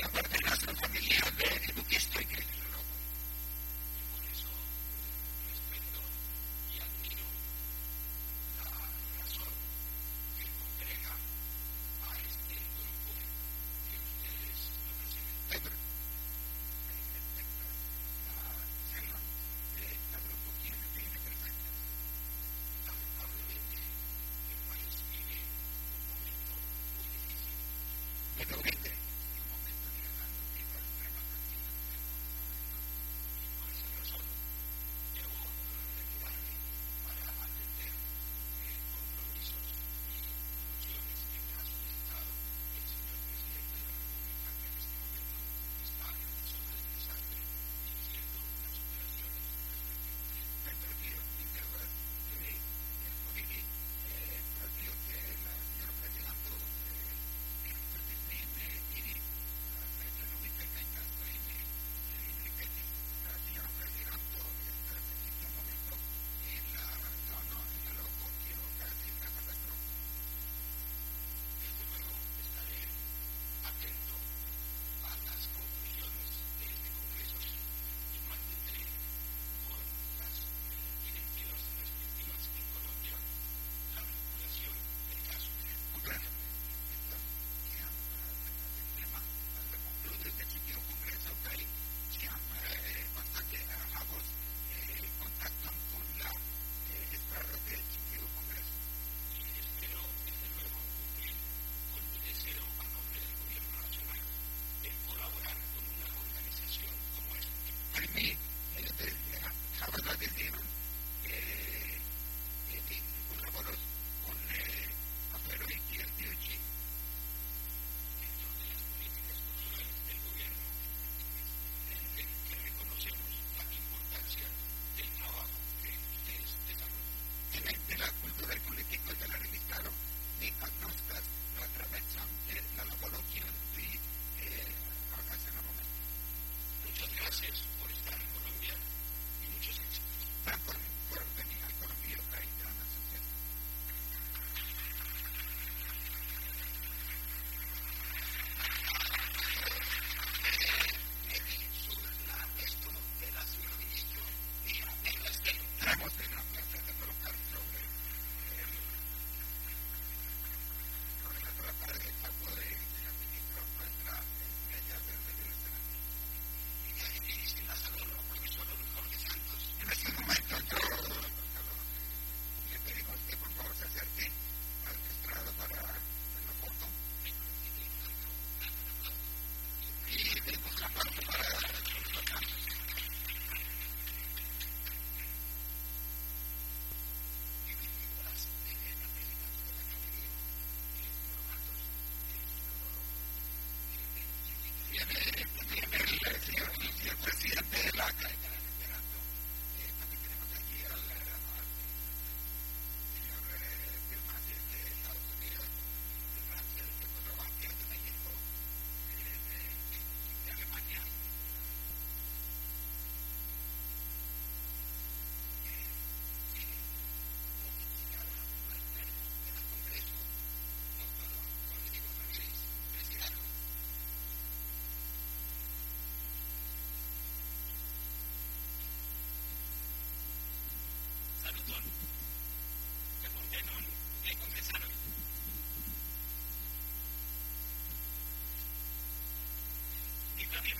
Pero vete, un momento,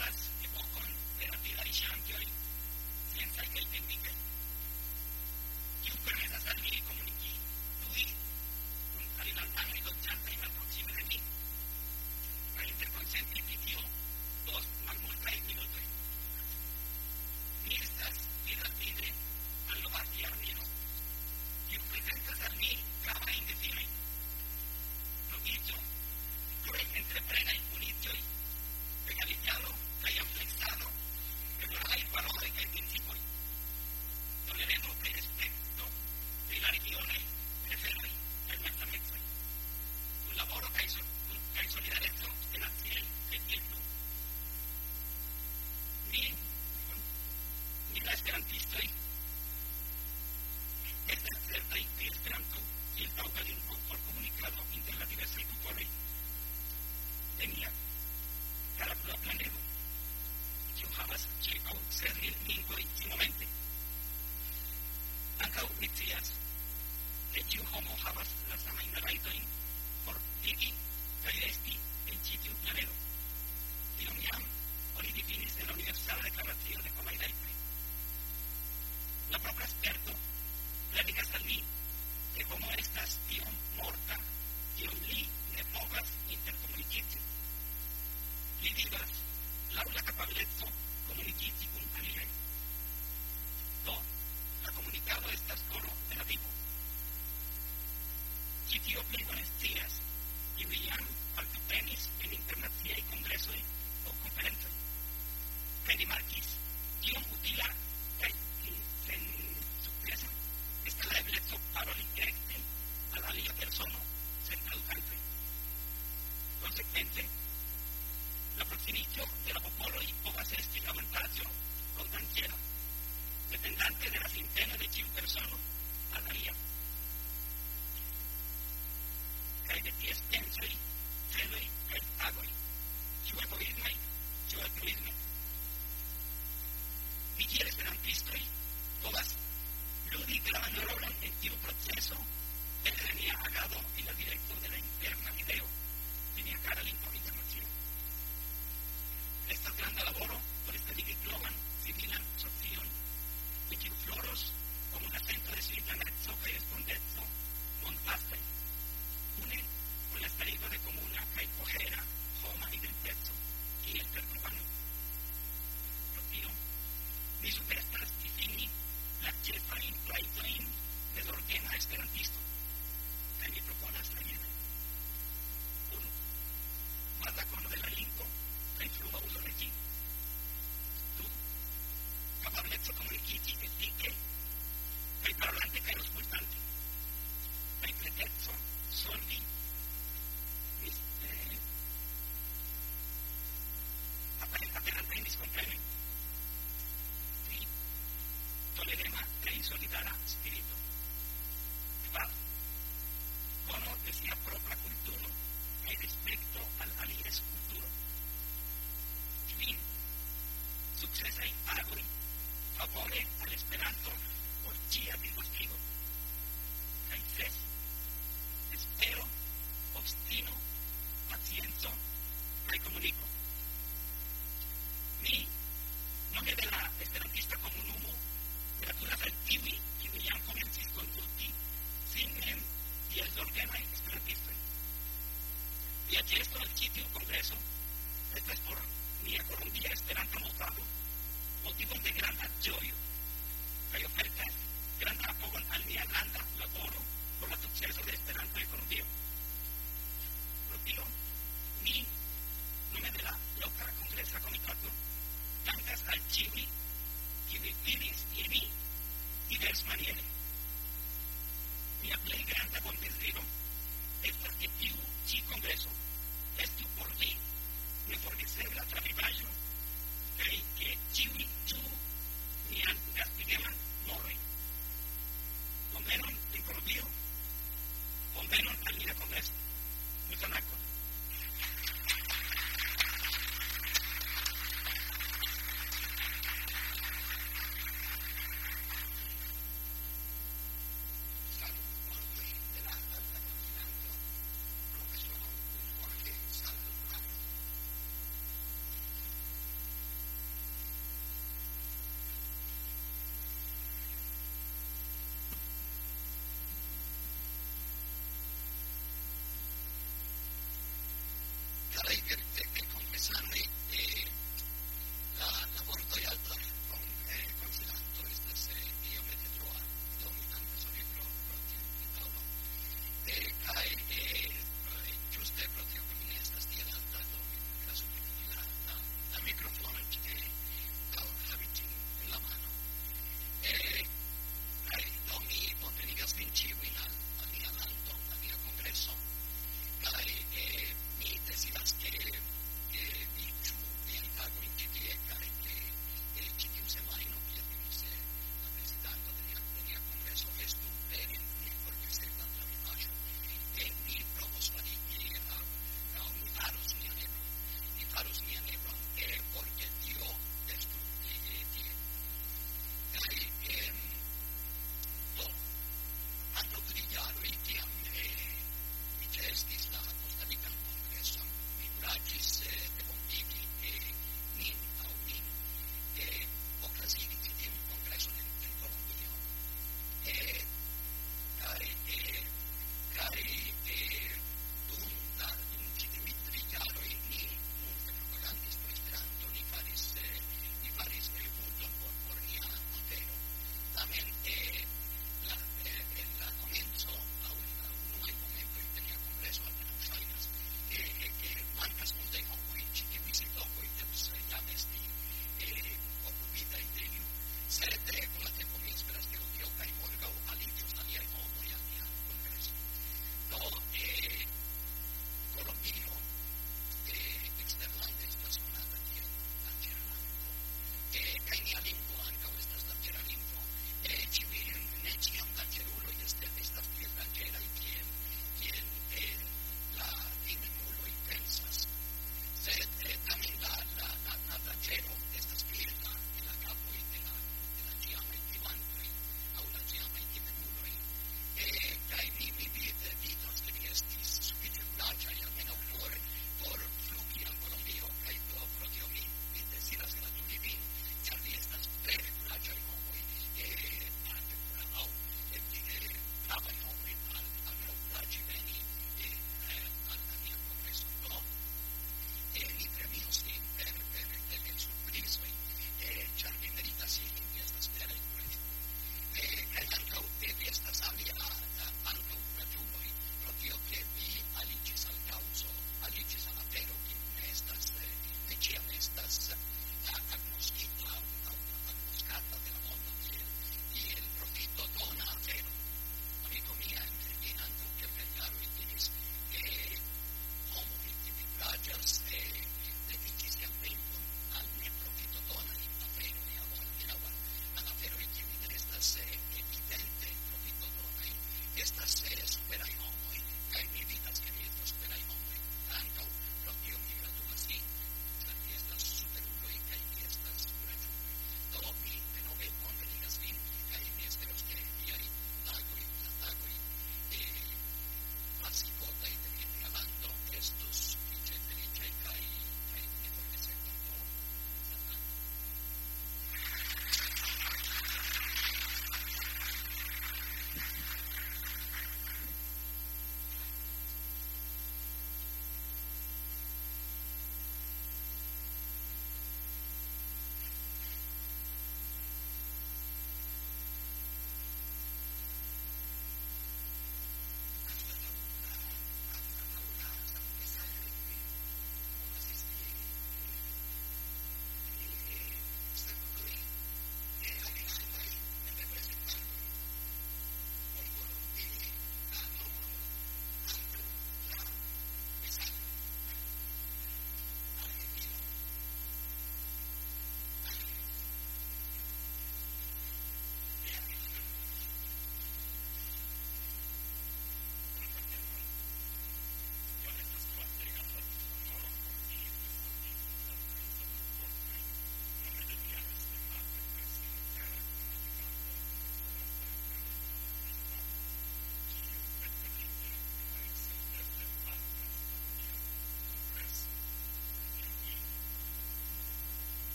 Lucas, che può con champion senza che il tecnico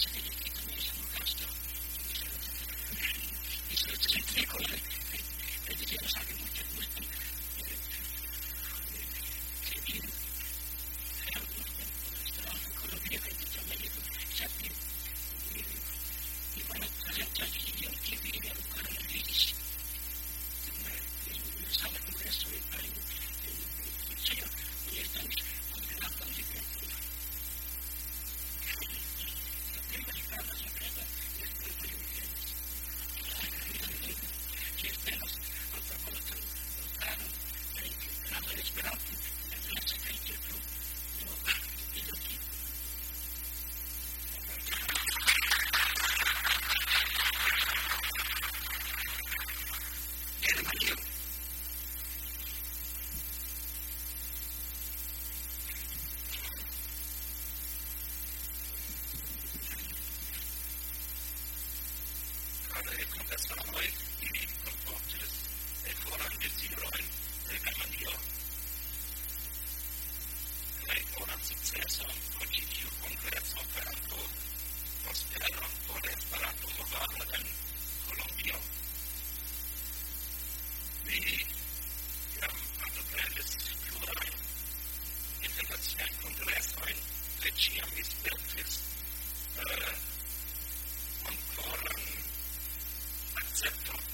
see. accept